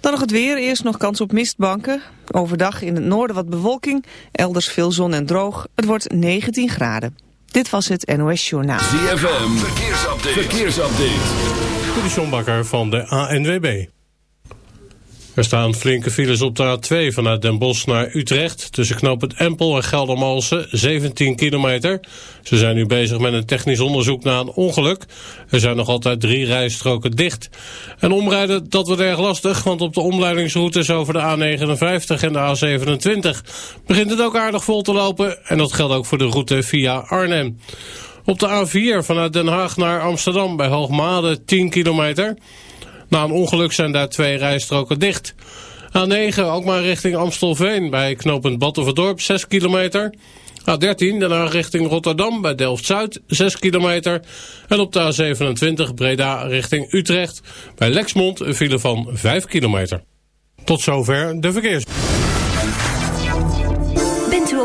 Dan nog het weer. Eerst nog kans op mistbanken. Overdag in het noorden wat bewolking. Elders veel zon en droog. Het wordt 19 graden. Dit was het NOS Journaal. ZFM. Verkeersupdate. Verkeersupdate. Bakker van de ANWB. Er staan flinke files op de A2 vanuit Den Bosch naar Utrecht... tussen knooppunt Empel en Geldermalsen, 17 kilometer. Ze zijn nu bezig met een technisch onderzoek na een ongeluk. Er zijn nog altijd drie rijstroken dicht. En omrijden, dat wordt erg lastig... want op de omleidingsroutes over de A59 en de A27... begint het ook aardig vol te lopen... en dat geldt ook voor de route via Arnhem. Op de A4 vanuit Den Haag naar Amsterdam bij Hoogmade 10 kilometer... Na een ongeluk zijn daar twee rijstroken dicht. A9 ook maar richting Amstelveen bij knooppunt Battenverdorp 6 kilometer. A13 daarna richting Rotterdam bij Delft-Zuid 6 kilometer. En op de A27 Breda richting Utrecht bij Lexmond een file van 5 kilometer. Tot zover de verkeers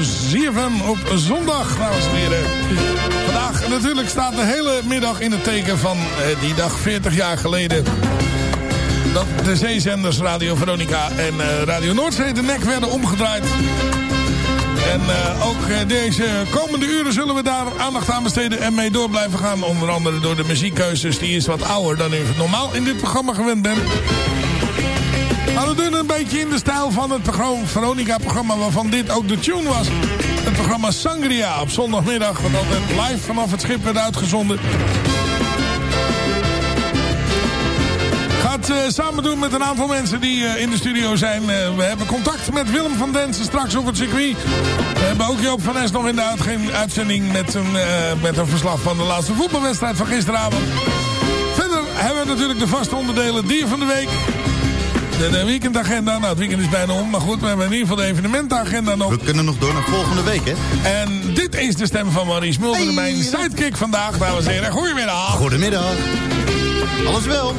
ZFM op zondag, dames en heren. Vandaag natuurlijk staat de hele middag in het teken van uh, die dag 40 jaar geleden... dat de zeezenders Radio Veronica en uh, Radio Noordzee de nek werden omgedraaid. En uh, ook deze komende uren zullen we daar aandacht aan besteden en mee door blijven gaan. Onder andere door de muziekkeuzes. Die is wat ouder dan u normaal in dit programma gewend bent. Maar we doen een beetje in de stijl van het Veronica-programma waarvan dit ook de tune was. Het programma Sangria op zondagmiddag, wat altijd live vanaf het schip werd uitgezonden. Gaat uh, samen doen met een aantal mensen die uh, in de studio zijn. Uh, we hebben contact met Willem van Densen straks op het circuit. We hebben ook Joop van Es nog in de uitzending met een, met een verslag van de laatste voetbalwedstrijd van gisteravond. Verder hebben we natuurlijk de vaste onderdelen Dier van de Week. De, weekendagenda, nou het weekend is bijna om, maar goed, we hebben in ieder geval de evenementenagenda nog. We kunnen nog door naar volgende week, hè? En dit is de stem van Maurice Mulder, hey. mijn sidekick vandaag, dames en heren. Goedemiddag. Goedemiddag. Alles wel?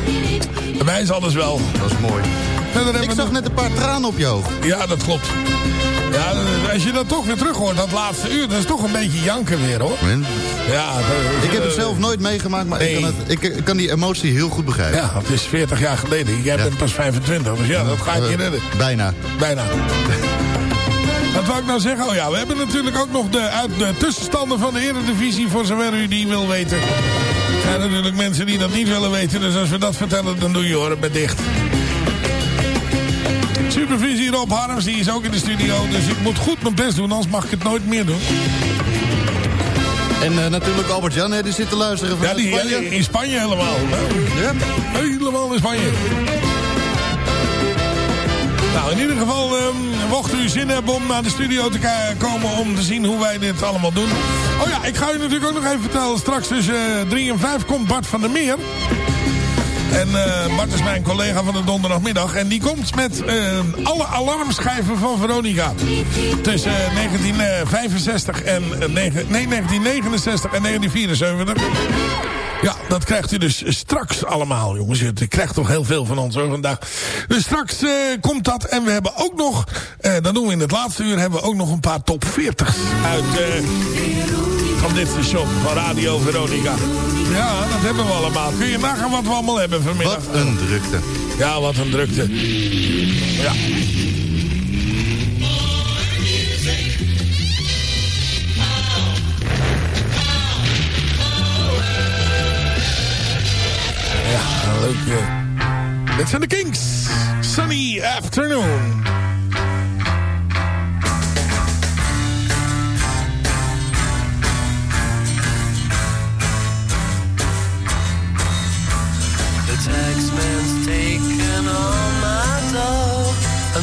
Bij mij is alles wel. Dat is mooi. Verder Ik zag nog... net een paar tranen op je oog. Ja, dat klopt. Ja, als je dat toch weer terug hoort, dat laatste uur, dat is toch een beetje janken weer, hoor. Ja, ik heb het zelf nooit meegemaakt, maar nee. ik, kan het, ik, kan die emotie heel goed begrijpen. Ja, het is 40 jaar geleden. Jij ja. bent pas 25, dus ja, dat ga ik je redden. Bijna. Bijna. Wat wou ik nou zeggen? Oh ja, we hebben natuurlijk ook nog de, uit de tussenstanden van de Eredivisie... voor zover u die wil weten. Er zijn natuurlijk mensen die dat niet willen weten... dus als we dat vertellen, dan doe je horen bij dicht. Supervisie Rob Harms, die is ook in de studio. Dus ik moet goed mijn best doen, anders mag ik het nooit meer doen. En uh, natuurlijk Albert-Jan, die zit te luisteren ja, die, Spanje. in Spanje helemaal. Ja. Helemaal in Spanje. Nou, in ieder geval, um, mocht u zin hebben om naar de studio te komen om te zien hoe wij dit allemaal doen. Oh ja, ik ga u natuurlijk ook nog even vertellen. Straks tussen 3 en 5 komt Bart van der Meer. En uh, Bart is mijn collega van de donderdagmiddag. En die komt met uh, alle alarmschijven van Veronica. Tussen 1965 en... nee, 1969 en 1974. Ja, dat krijgt u dus straks allemaal, jongens. U krijgt toch heel veel van ons vandaag. Dus straks komt dat. En we hebben ook nog, uh, dat doen we in het laatste uur, hebben we ook nog een paar top 40 uit van dit station van Radio Veronica. Ja, dat hebben we allemaal. Kun je nagaan wat we allemaal hebben vanmiddag? Wat een drukte. Ja, wat een drukte. Ja. Ja, leuk. Uh. Dit zijn de Kings. Sunny Afternoon.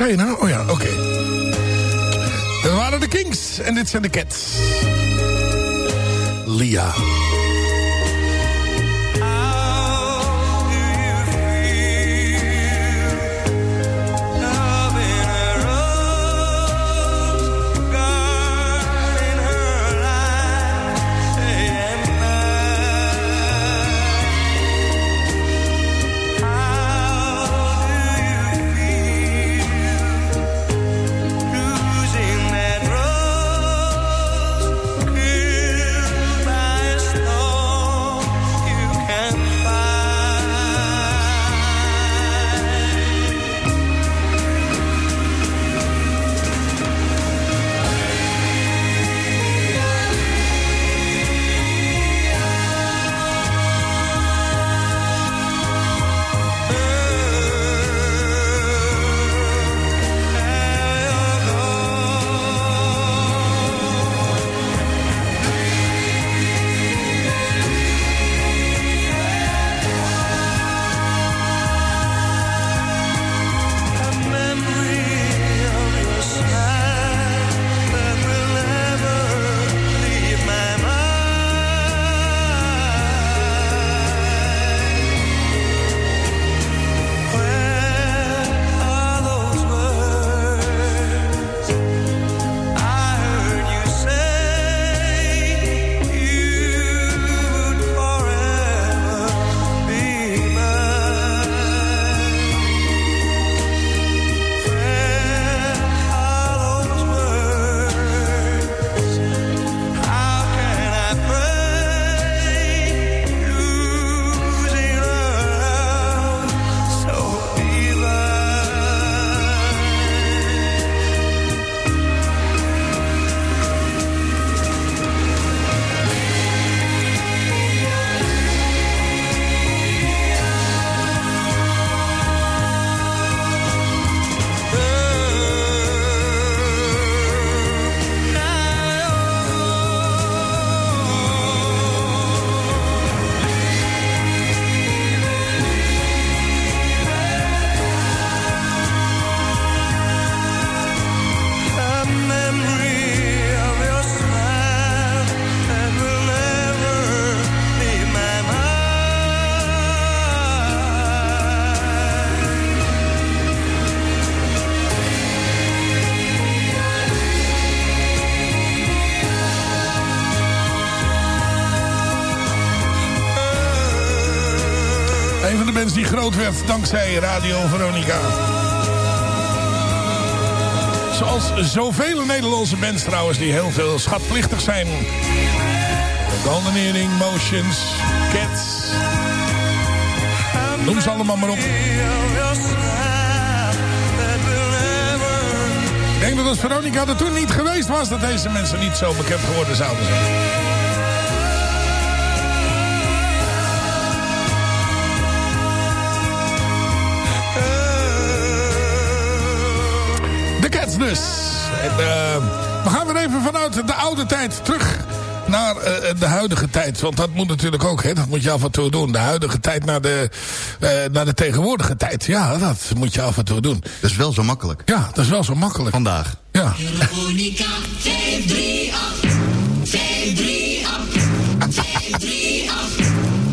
zei nou? Oh ja, oké. Dat waren de Kings en dit zijn de Cats. Lia. Die groot werd dankzij Radio Veronica. Zoals zoveel Nederlandse bands trouwens die heel veel schatplichtig zijn. Golden Motions, Cats. Noem ze allemaal maar op. Ik denk dat als Veronica er toen niet geweest was... dat deze mensen niet zo bekend geworden zouden zijn. Dus. En, eh, we gaan weer even vanuit de oude tijd terug naar eh, de huidige tijd. Want dat moet natuurlijk ook, hè? dat moet je af en toe doen. De huidige tijd naar de, eh, naar de tegenwoordige tijd. Ja, dat moet je af en toe doen. Dat is wel zo makkelijk. Ja, dat is wel zo makkelijk. Vandaag. Ja. Veronica 538. 538. 538.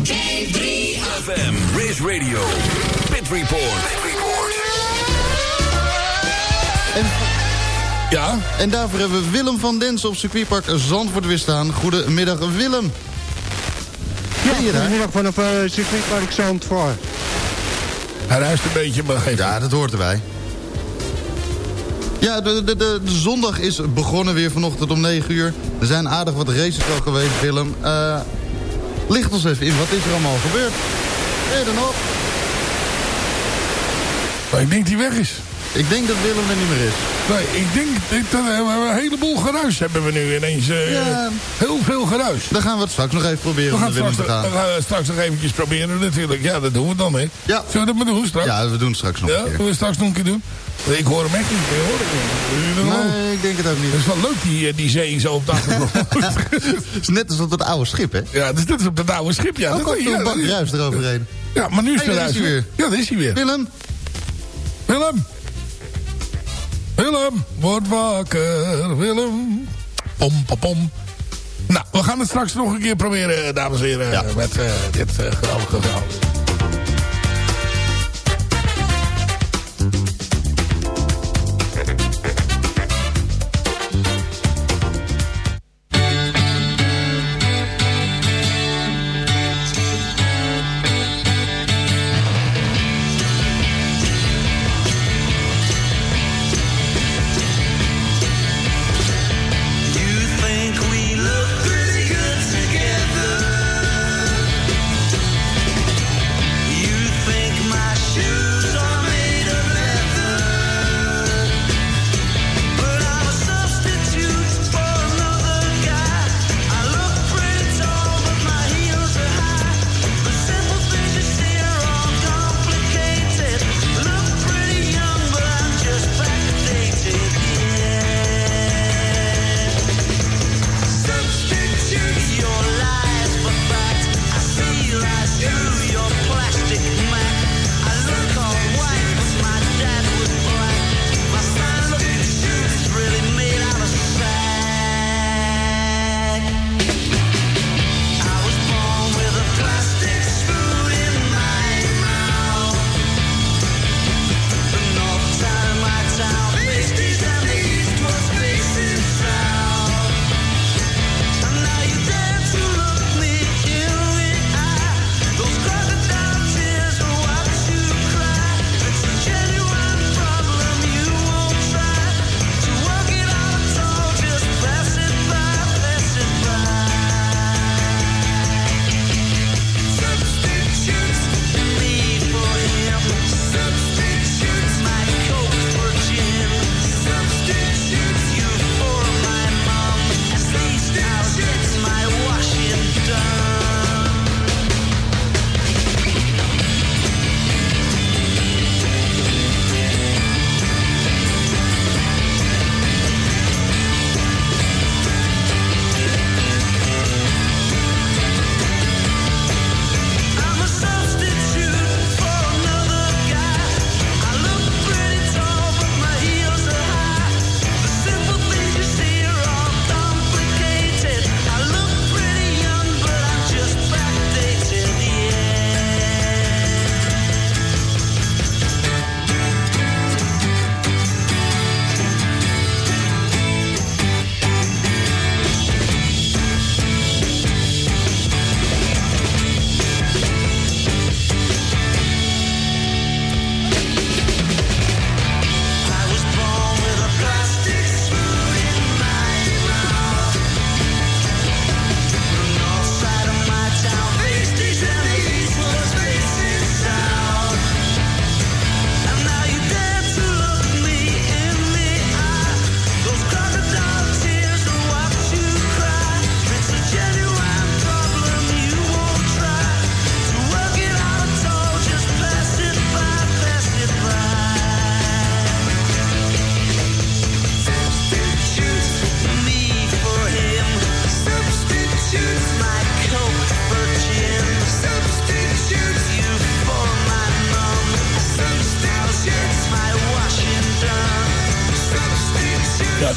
538. FM, Race Radio, Pit Report. Ja, en daarvoor hebben we Willem van Densen op circuitpark Zandvoort weer staan. Goedemiddag Willem. Ben je daar? Goedemiddag vanaf uh, circuitpark Zandvoort. hij ruist een beetje, maar Ja, dat hoort erbij. Ja, de, de, de, de zondag is begonnen weer vanochtend om 9 uur. Er zijn aardig wat races al geweest, Willem. Eh licht ons even in, wat is er allemaal gebeurd? Ben je er nog? Maar ik denk die weg is. Ik denk dat Willem er niet meer is. Nee, ik denk dat we een heleboel geruis hebben we nu ineens. eh, Ja. Heel veel geruis. Dan gaan we het straks nog even proberen We gaan, Willem straks, te gaan. we gaan straks nog eventjes proberen natuurlijk. Ja, dat doen we dan, hè. Ja. Zullen we dat maar doen straks? Ja, we doen het straks nog Ja, een keer. Zullen we straks nog een keer doen? Ik hoor hem echt niet. Ik hoor hem niet. Dat? Nee, ik denk het ook niet. Dat is wel leuk, die, eh, die zee zo op de achtergrond. Het is net als op dat oude schip, hè? ja, dit is op dat oude schip, ja. Ook Dat, komt ja, een bak dat eroverheen. ja, maar nu is Hey, is hij weer. Ja, daar is hij weer. Willem? Willem? Willem, word wakker, Willem. Pom, pom, pom. Nou, we gaan het straks nog een keer proberen, dames en heren. Met eh, dit uh, geweldige verhaal.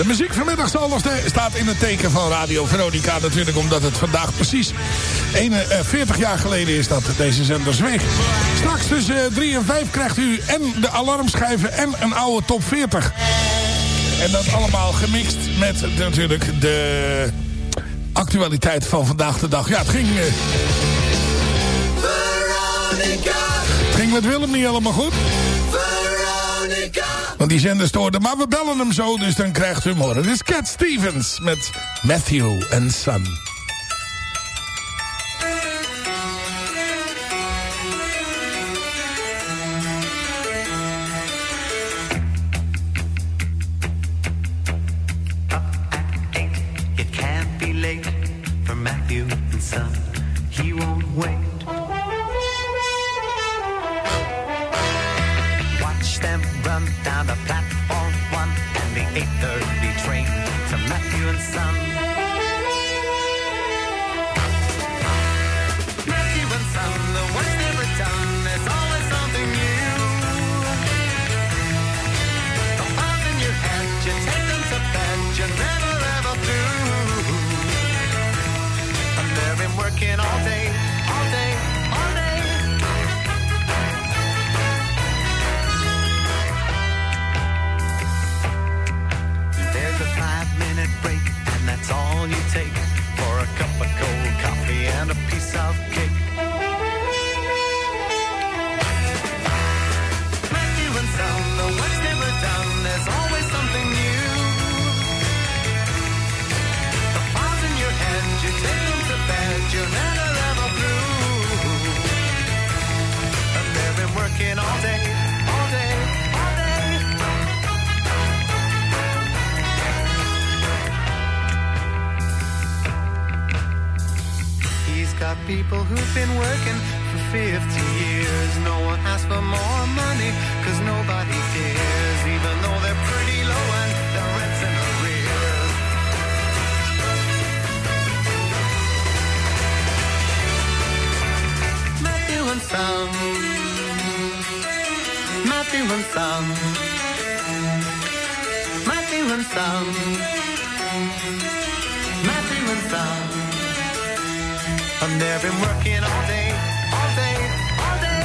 de muziek vanmiddag staat in het teken van Radio Veronica natuurlijk... omdat het vandaag precies 41 eh, jaar geleden is dat deze zender zweeg. Straks tussen eh, 3 en 5 krijgt u en de alarmschijven en een oude top 40. En dat allemaal gemixt met natuurlijk de actualiteit van vandaag de dag. Ja, het ging... Veronica. Het ging met Willem niet helemaal goed. Want die zender stoorde. Maar we bellen hem zo, dus dan krijgt u hem horen. Dit is Cat Stevens met Matthew and Son. People who've been working for 50 years. No one asks for more money, cause nobody cares, even though they're pretty low and their rent's in arrears. Matthew and Son. Matthew and Son. Matthew and Son. Matthew and Son. And they've been working all day, all day, all day.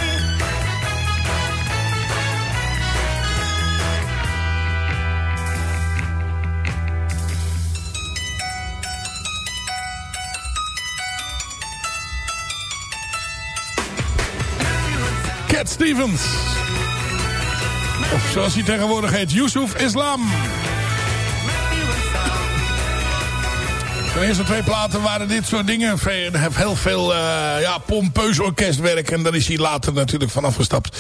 Cat Stevens. Of zoals hij tegenwoordig heet, Yusuf Islam. De eerste twee platen waren dit soort dingen. Heel veel eh, ja, pompeus orkestwerk. En daar is hij later natuurlijk van afgestapt.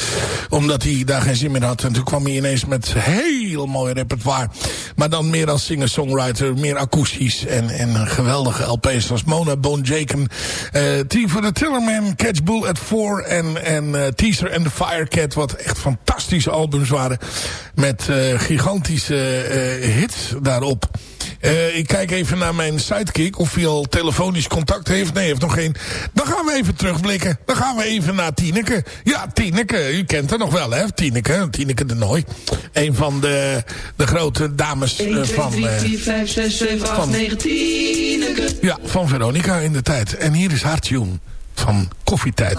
Omdat hij daar geen zin meer had. En toen kwam hij ineens met heel mooi repertoire. Maar dan meer als singer-songwriter. Meer akoestisch. En, en geweldige LP's als Mona, Bone Jaken. eh Team for the Tillerman. Catch Bull at Four. En, en eh, Teaser and the Firecat. Wat echt fantastische albums waren. Met gigantische hits daarop. Eh, ik kijk even naar mijn sidekick of hij al telefonisch contact heeft. Nee, heeft nog geen. Dan gaan we even terugblikken. Dan gaan we even naar Tineke. Ja, Tineke, u kent haar nog wel hè, Tineke. Tineke de Nooi. Een van de, de grote dames eh, 1, 2, van... 3, eh, 4, 5, 6, 7, 8, van- 9, 10. ja, van Veronica in de tijd. En hier is haar tune van Koffietijd.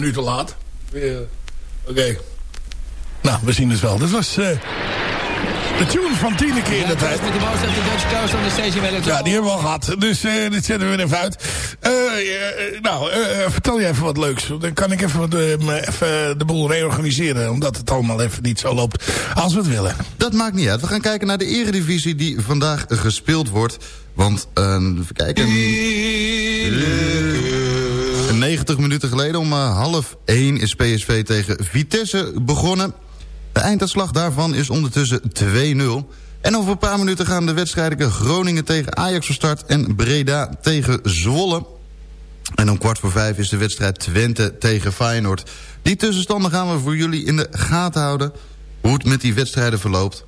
we nu te laat. Eh, Oké. Nou, we zien het wel. Dit was eh, de tune van Tineke in de tijd. Met de the Dutch coast on the station met Ja, die hebben we al gehad. Dus eh, dit zetten we er even uit. Eh, eh, nou, vertel je even wat leuks. Dan kan ik even, wat, eh, me even de boel reorganiseren. Omdat het allemaal even niet zo loopt als we het willen. Dat maakt niet uit. We gaan kijken naar de eredivisie die vandaag gespeeld wordt. Want, eh, even kijken... 90 minuten geleden om eh, half 1 is PSV tegen Vitesse begonnen. De einduitslag daarvan is ondertussen 2-0. En over een paar minuten gaan de wedstrijden Groningen tegen Ajax van start... en Breda tegen Zwolle. En om kwart voor vijf is de wedstrijd Twente tegen Feyenoord. Die tussenstanden gaan we voor jullie in de gaten houden. hoe het met die wedstrijden verloopt.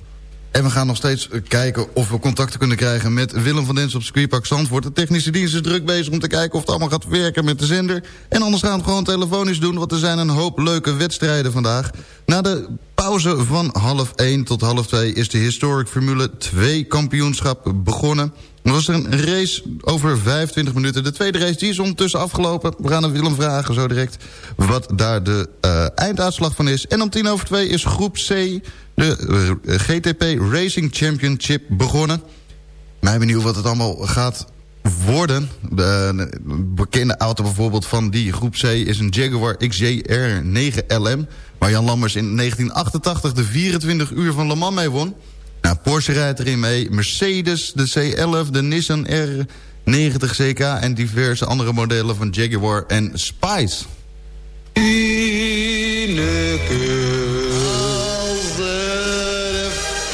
En we gaan nog steeds eh, kijken of we contacten kunnen krijgen met Willem van Dens op Squeepak Zandvoort. De technische dienst is druk bezig om te kijken of het allemaal gaat werken met de zender. En anders gaan we het gewoon telefonisch doen, want er zijn een hoop leuke wedstrijden vandaag. Na de pauze van half 1 tot half 2 is de Historic Formule 2 kampioenschap begonnen. Er was een race over 25 minuten. De tweede race die is ondertussen afgelopen. We gaan aan Willem vragen zo direct wat daar de uh, einduitslag van is. En om tien over twee is groep C, de uh, GTP Racing Championship, begonnen. Mij benieuwd wat het allemaal gaat worden. De bekende auto bijvoorbeeld van die groep C is een Jaguar XJR 9LM... waar Jan Lammers in 1988 de 24 uur van Le Mans mee won... Nou, Porsche rijdt erin mee. Mercedes, de C11, de Nissan R90 CK... en diverse andere modellen van Jaguar en Spice. Als het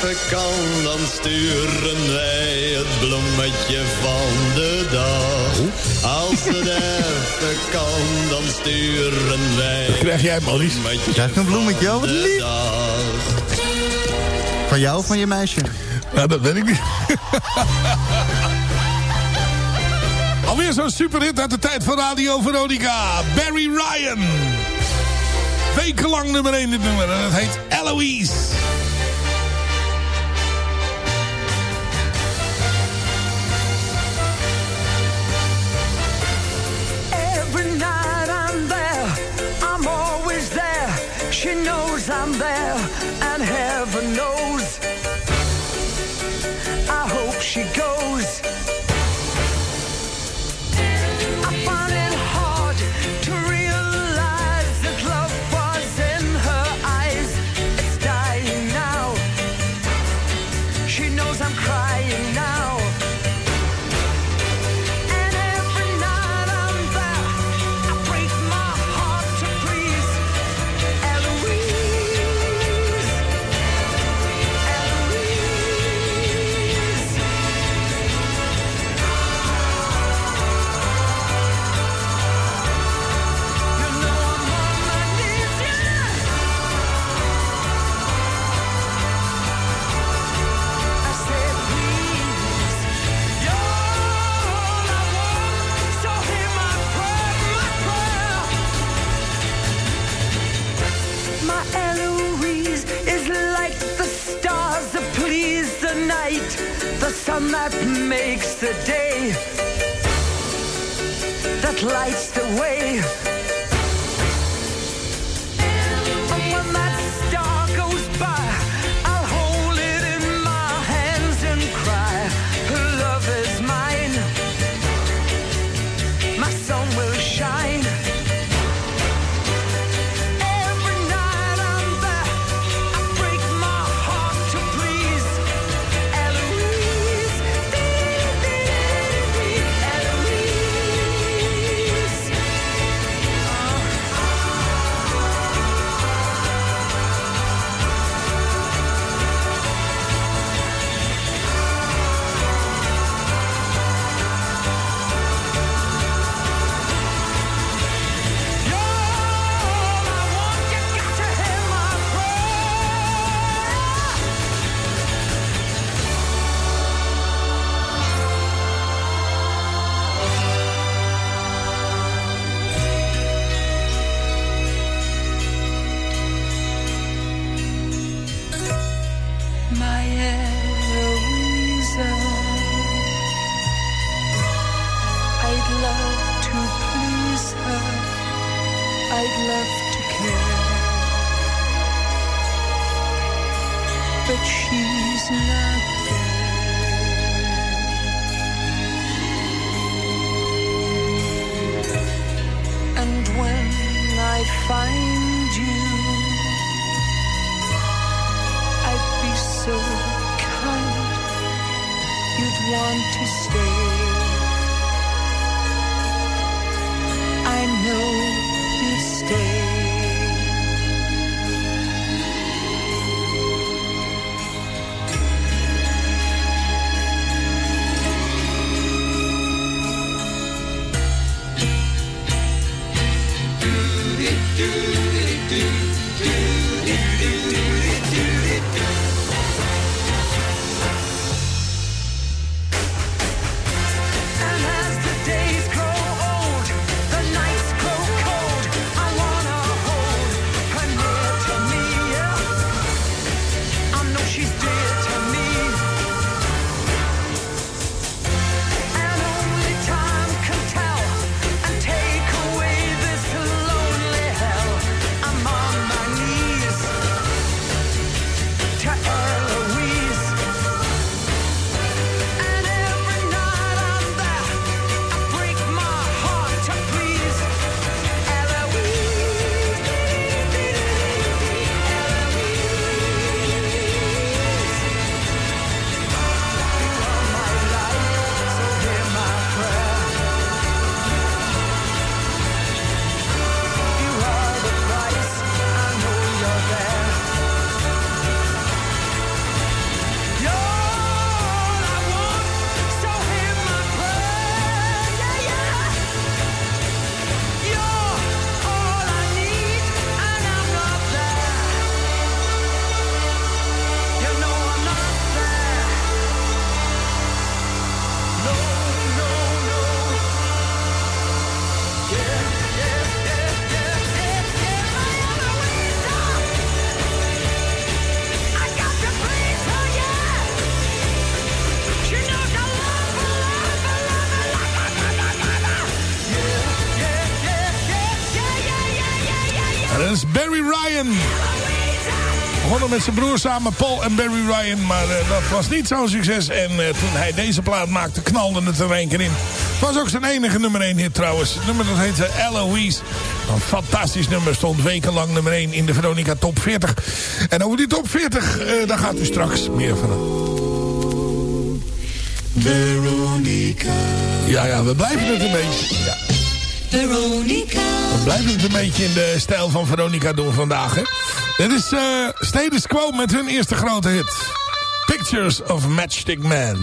even kan, dan sturen wij het bloemetje van de dag. Als het even kan, dan sturen wij... Krijg jij, Maurice? Krijg een bloemetje? Oh, wat lief. Van jou of van je meisje? Ja, dat weet ik niet. Alweer zo'n superhit uit de tijd van Radio Veronica. Barry Ryan. Wekenlang nummer 1 dit nummer. En dat heet Eloise. Sun that makes the day, that lights the way. To stay. Met zijn broer samen, Paul en Barry Ryan. Maar eh, dat was niet zo'n succes. En eh, toen hij deze plaat maakte, knalde het er een keer in. Het was ook zijn enige nummer 1 hit trouwens. Het nummer dat heette Eloise. Een fantastisch nummer. Stond wekenlang nummer 1 in de Veronica Top 40. En over die Top 40, eh, daar gaat u straks meer van. Veronica. Ja, ja, we blijven het een beetje. Ja. Veronica. We blijven het een beetje in de stijl van Veronica doen vandaag. Hè? Dit is eh Status Quo met hun eerste grote hit. Pictures of Matchstick Man.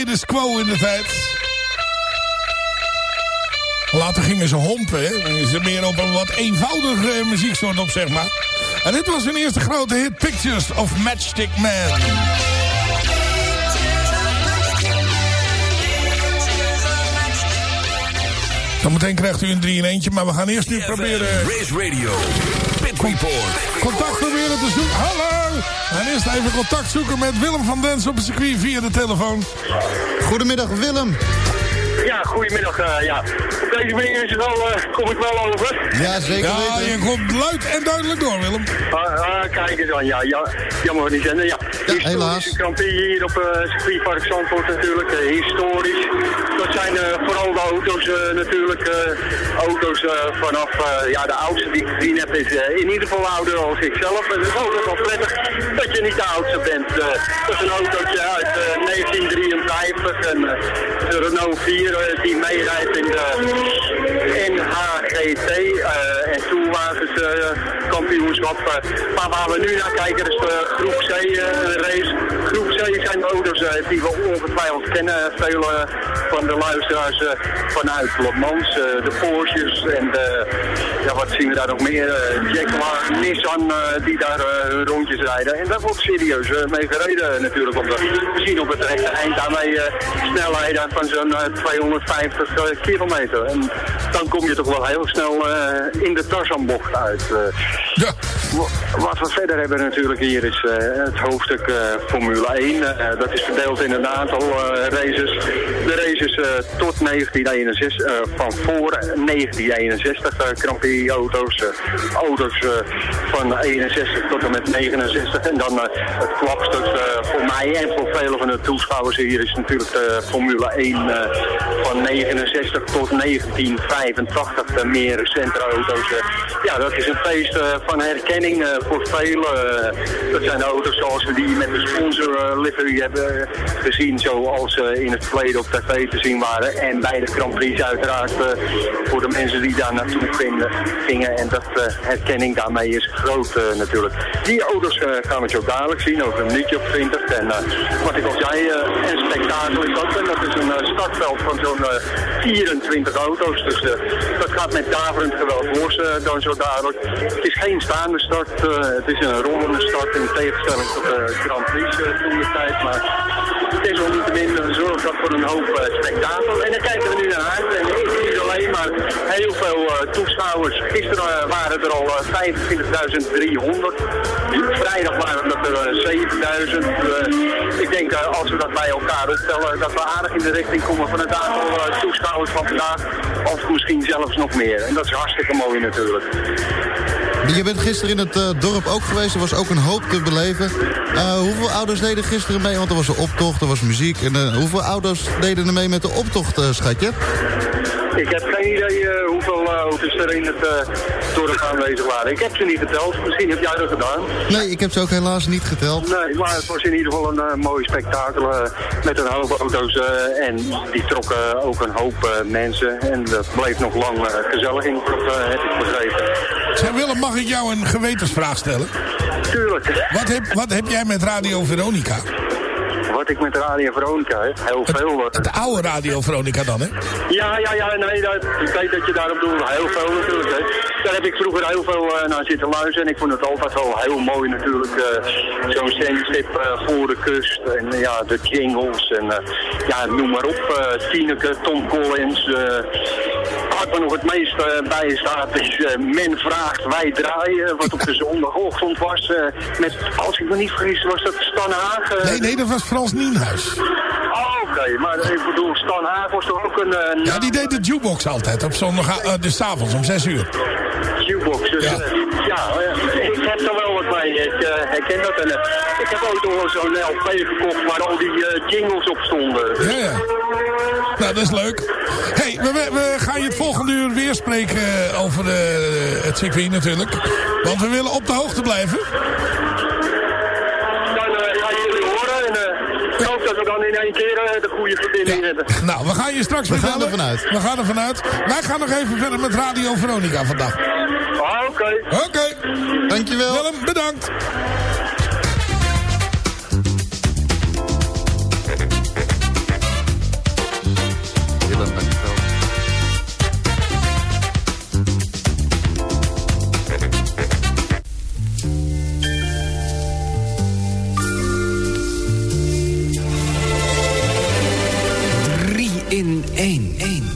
Status Quo in de tijd. Later gingen ze hompen, hè. Gingen ze meer op een wat eenvoudige muzieksoort op, zeg maar. En dit was hun eerste grote hit, Pictures of Matchstick Man. Zometeen krijgt u een 3 in eentje, maar we gaan eerst nu proberen... Race Radio, Contact proberen te zoeken. Hallo! En eerst even contact zoeken met Willem van Dens op het circuit via de telefoon. Goedemiddag Willem. Ja, goedemiddag. eh, ja. Op deze manier is het wel, eh, kom ik wel over. Ja, zeker Ja, weten. je komt luid en duidelijk door, Willem. Ah, ah, kijk eens aan, ja, ja jammer van die zender. Ja, helaas. kampioen hier op uh, circuitpark Zandvoort natuurlijk, eh, historisch. Dat zijn eh, vooral de auto's natuurlijk, eh, auto's eh, vanaf, eh, ja, de oudste die ik gezien heb is in ieder geval ouder als ik zelf. En het is ook wel prettig dat je niet de oudste bent. Dat is een autootje uit eh, 1953, en, eh, de Renault 4 eh, die meerijdt in de NHGT. eh, en toen het kampioenschap. eh. maar waar we nu naar kijken is de groep C eh, race. Groep C zijn de auto's eh, die we ongetwijfeld kennen. Veel eh, van de luisteraars vanuit Le Mans, eh, de Porsches en de, ja, wat zien we daar nog meer? Jaguar, Nissan die daar hun rondjes rijden. En daar wordt serieus mee gereden natuurlijk. Want we zien op het rechte eind daarmee snelheden van zo'n eh, 250 eh, kilometer. En dan kom je toch wel heel snel in de Tarzanbocht uit. Ja. Wat we verder hebben natuurlijk hier is eh, het hoofdstuk eh, Formule 1. Eh, dat is verdeeld in een aantal races. De races tot 1961, eh, van voor 1961 eh, Grand auto's. auto's van 61 tot en met 69. En dan het klapstuk voor mij en voor vele van de toeschouwers hier is natuurlijk de Formule 1 eh, van 69 tot 1985. De meer recente auto's. ja, dat is een feest van herkenning eh, voor velen. Eh, dat zijn auto's zoals we die met de sponsor eh, livery hebben gezien. Zoals ze in het verleden op tv te zien waren. En bij de Grand Prix uiteraard eh, voor de mensen die daar naartoe gingen. En dat eh, herkenning daarmee is groot eh, natuurlijk. Die auto's eh, gaan we zo dadelijk zien, over een minuutje of 20. En eh, wat ik al zei, eh, een spektakel is dat. En dat is een eh, startveld van zo'n eh, 24 auto's. Dus eh, dat gaat met daverend geweld los eh, dan zo dadelijk. Geen staande start, eh, het is een rollende start in tegenstelling tot de Grand Prix eh, toen de tijd. Maar desalniettemin zorgt dat voor een hoop eh, spektakel. En daar kijken we nu naar uit. En ik niet alleen, maar heel veel eh, toeschouwers. Gisteren eh, waren er al eh, 25.300. Vrijdag waren dat er eh, 7.000. Eh, ik denk eh, als we dat bij elkaar optellen, dat we aardig in de richting komen van het aantal eh, toeschouwers van vandaag. Of misschien zelfs nog meer. En dat is hartstikke mooi natuurlijk. Je bent gisteren in het eh, dorp ook geweest. Er was ook een hoop te beleven. Eh, hoeveel ouders deden gisteren mee? Want er was een optocht, er was muziek. En, eh, hoeveel ouders deden er mee met de optocht, schatje? Ik heb geen idee eh, hoeveel eh, auto's er in het eh, dorp aanwezig waren. Ik heb ze niet geteld. Misschien heb jij dat gedaan. Nee, ik heb ze ook helaas niet geteld. Nee, maar het was in ieder geval een mooi spektakel eh, met een hoop auto's. en die trokken ook een hoop eh, mensen. En dat bleef nog lang eh, gezellig in, dat eh, heb ik begrepen. Zeg Willem, mag ik jou een gewetensvraag stellen? Tuurlijk. Wat heb, wat heb jij met Radio Veronica? Wat ik met Radio Veronica heb, heel veel. eh. De oude Radio Veronica dan, hè? Ja, ja, ja, nee, dat, ik weet dat je daarop doet. Heel veel natuurlijk. Hè. Daar heb ik vroeger heel veel eh, naar zitten luisteren. En ik vond het altijd wel heel mooi natuurlijk. eh, Zo'n zendstip eh, voor de kust. En ja, de jingles. En ja, noem maar op. Tineke, Tom Collins. Wat er nog het meest eh, bij staat is eh, Men vraagt, wij draaien. Wat op de zondagochtend was. eh, met, als ik me niet vergis, was dat Stan Haag. Nee, nee, dat was Frans Nienhuis. Oh, oké. Maar ik bedoel, Stan Haag was toch ook een... Ja, die deed de jukebox altijd op zondag, dus avonds om 6 uur. Jukebox. Dus, Ja. ja, heb er wel wat mee. Ik eh, herken dat. En, eh, ik heb ook nog zo'n LP gekocht waar al die eh, jingles op stonden. Ja, ja. Nou, dat is leuk. hey, we, we, gaan je het volgende uur weer spreken eh, over eh, het circuit natuurlijk. Want we willen op de hoogte blijven. Dat we dan in één keer eh, de goede verbinding hebben. Nou, we gaan je straks We gaan vertellen. er vanuit. We gaan er vanuit. Wij gaan nog even verder met Radio Veronica vandaag. Ah, oké. Oké. Dankjewel. Willem, bedankt. Willem, dankjewel. in 1. 1.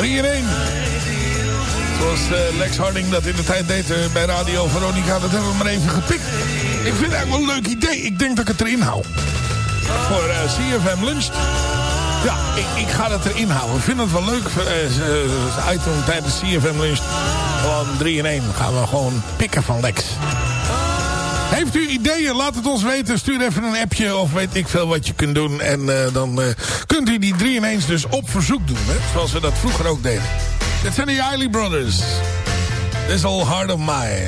3 in 1. Zoals eh, Lex Harding dat in de tijd deed eh, bij Radio Veronica. Dat hebben we maar even gepikt. Ik vind het eigenlijk wel een leuk idee. Ik denk dat ik het erin hou. Voor eh, CFM Lunch. Ja, ik, ik ga het erin houden. Ik vind het wel leuk. als item tijdens CFM Lunch. Gewoon 3 in 1. Gaan we gewoon pikken van Lex. Heeft u ideeën? Laat het ons weten. Stuur even een appje of weet ik veel wat je kunt doen. En eh, dan eh, kunt u die 3 in 1 dus op verzoek doen. Hè? Zoals we dat vroeger ook deden. Dit zijn de Eiley Brothers. This All Heart of Mine.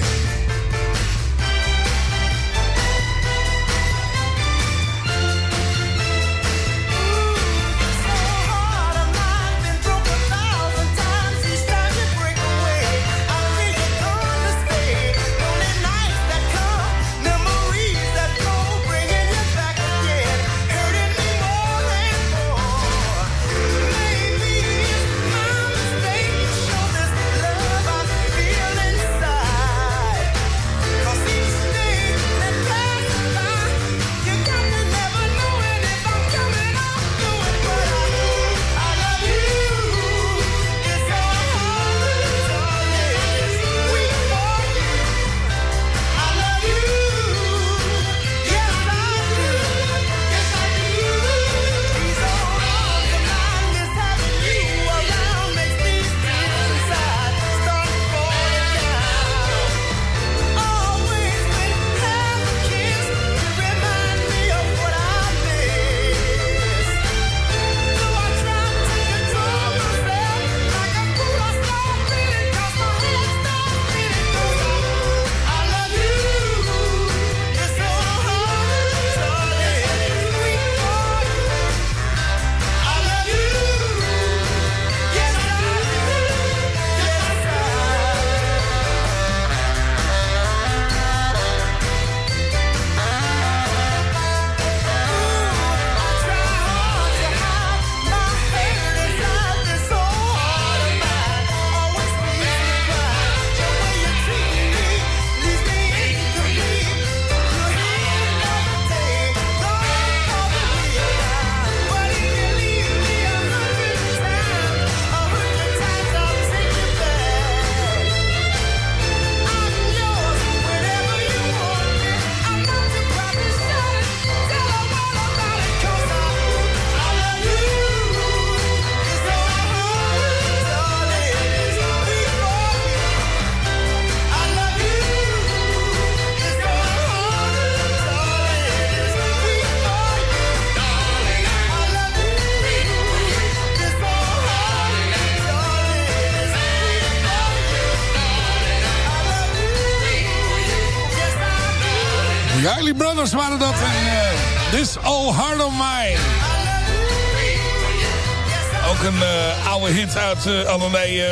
met eh, uh, allerlei uh,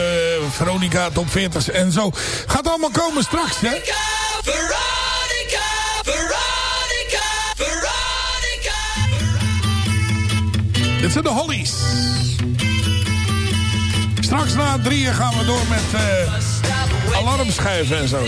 Veronica top 40's en zo. Gaat allemaal komen straks, hè? Veronica, Veronica, Veronica, Dit zijn de Hollies. Straks na drieën gaan we door met uh, alarmschijven en zo.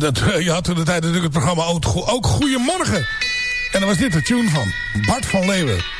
dat, eh, je had toen de tijd natuurlijk het programma ook, ook Goedemorgen. En daar was dit de tune van. Bart van Leeuwen.